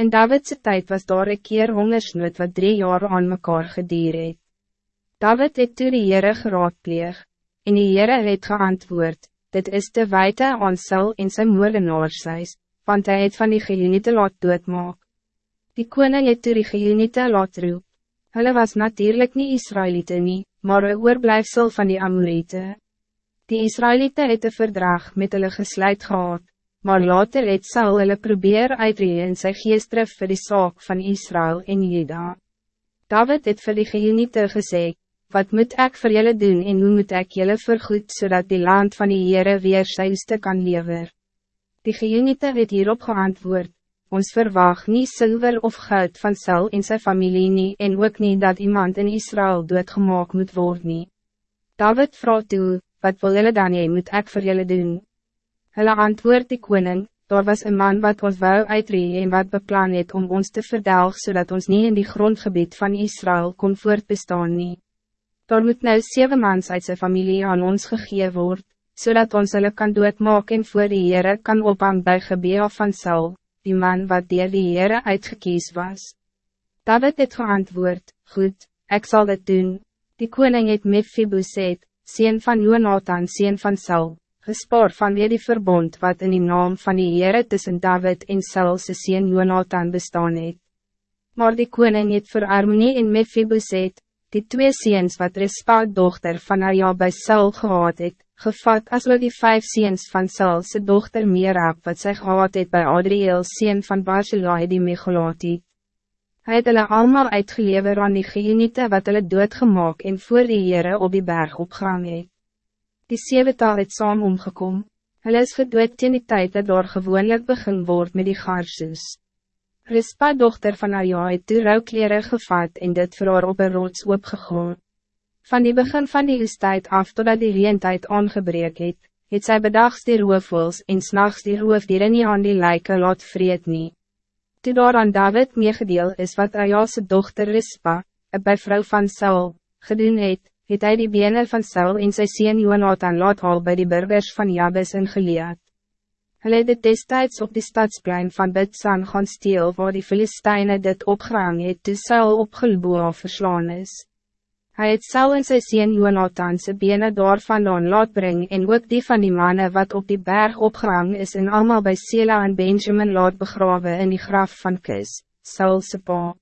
In Davidse tijd was daar een keer hongersnood wat drie jaar aan mekaar gedier het. David het toe die Heere geraadpleeg, en die Heere het geantwoord, dit is de wijte aan Saul en sy moordenaars want hij het van die gehuniete laat doodmaak. Die koning het toe die gehuniete laat roep, hulle was natuurlijk niet Israëlieten nie, maar een oorblijfsel van die Amorite. Die Israëlieten het een verdrag met hulle gesluit gehad, maar later het Saul hulle probeer uitree in sy geestrif vir die saak van Israël en Juda. David het vir die geuniete gesê, wat moet ik voor jullie doen en hoe moet ik jullie vergoed zodat die land van die Heere weer sy kan lever? Die geuniete het hierop geantwoord, ons verwacht niet zilver of goud van Saul en zijn familie nie en ook niet dat iemand in Israël doodgemaak moet worden. David vroeg toe, wat wil jullie dan hee moet ik voor jullie doen? Hulle antwoord die koning, daar was een man wat ons wou uitree en wat beplan het om ons te verdelg zodat ons niet in die grondgebied van Israël kon voortbestaan nie. Daar moet nou zeven mans uit zijn familie aan ons gegee word, zodat ons hulle kan doodmaak en voor die Heere kan ophang by gebea van Saul, die man wat dier die Heere uitgekies was. David het geantwoord, goed, ik zal het doen. Die koning het Mephiboset, sien van Jonathan, sien van Saul, gespoor van weer die verbond wat in die naam van die Heere tussen David en Saul se sien Jonathan bestaan het. Maar die koning het voor Armonie en Mephiboset, die twee seens wat Rispa dochter van Aja by Saul gehad het, gevat as wel die vijf seens van Saul se dochter Merab wat sy gehad het by Adriel seen van Barzilai die het. Hy het hulle allemaal uitgelever aan die geeniete wat hulle doodgemaak en voor die Heere op die berg opgang het. Die sewetal het saam omgekom. Hulle is gedood teen die tyd dat daar gewoonlik begin word met die gaarsoes. Rispa dochter van Aja het toe rouwkleren gevat en dit vir haar op een rots opgegaan. Van die begin van die oestijd af totdat die reentijd aangebreek het, het sy bedags die roofvoels en s'nachts die roofdieren nie aan die lijken laat vreet nie. Toe daar aan David meegedeel is wat Aja's dochter Rispa, een bijvrouw van Saul, gedoen het, het hy die bene van Saul en sy sien Jonathan laat haal by die burgers van Jabes in Gilead. Hulle het dit destijds op die stadsplein van Bidsan gaan steel waar die Filisteine dit opgerang het toe Saul op Gilboa verslaan is. Hij het Saul en sy sien Jonathan sy bene daarvandaan laat bring en ook die van die mannen wat op die berg opgerang is en allemaal bij Sela en Benjamin laat begraven in die graf van Kis, Saul se pa.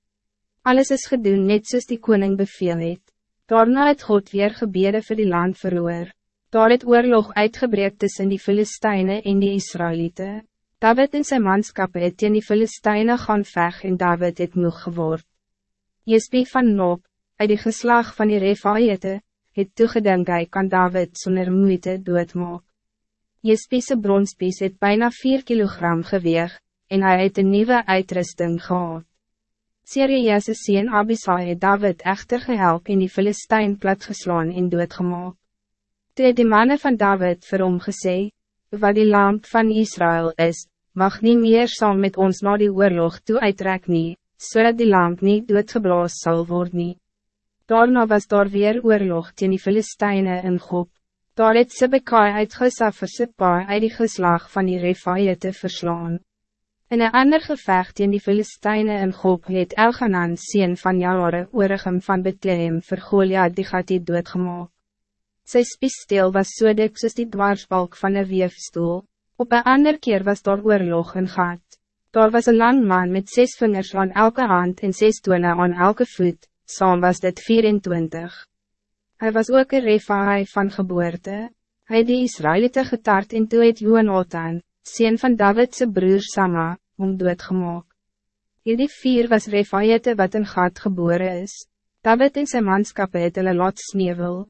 Alles is gedoen net soos die koning beveel het. Daarna het God weer gebede voor die land verhoor. Daar het oorlog uitgebreek tussen die Filisteine en die Israëlieten. David en zijn manskappe het in die Filisteine gaan veg en David het moeg geword. Jespie van Nob, uit die geslag van die Refaïete, het toegedink hy kan David zonder moeite doodmaak. Jespiese bronspies het bijna 4 kilogram geweeg, en hij het een nieuwe uitrusting gehad. Siriëse sien Abisai het David echter gehelp in die Filistijn platgeslaan en doodgemaak. Toe het die mannen van David vir hom gesê, wat die lamp van Israël is, mag niet meer saam met ons na die oorlog toe uitrek nie, so die lamp niet doodgeblaas sal word nie. Daarna was daar weer oorlog teen die Filistijne in Gop. Daar het Sibekai uit Gusaf vir Sippa uit die geslag van die Refaie te verslaan. In een ander gevecht in die Filisteine in Gob het Elganan sien van Jare oorigem van Bethlehem vir Goliath die gat het doodgemaak. Sy spiessteel was so dik soos die dwarsbalk van een weefstoel. Op een ander keer was daar oorlog in gat. Daar was een lang man met zes vingers aan elke hand en zes tone aan elke voet, saam was dit 24. Hij was ook een refaai van geboorte. Hij die Israëlieten getart en toe het Jonathan, sien van Davidse broer Sama, om doodgemaak. Hierdie vier was Refaiete wat in gat geboren is. David en zijn manskappe het hulle laat sneeuwel.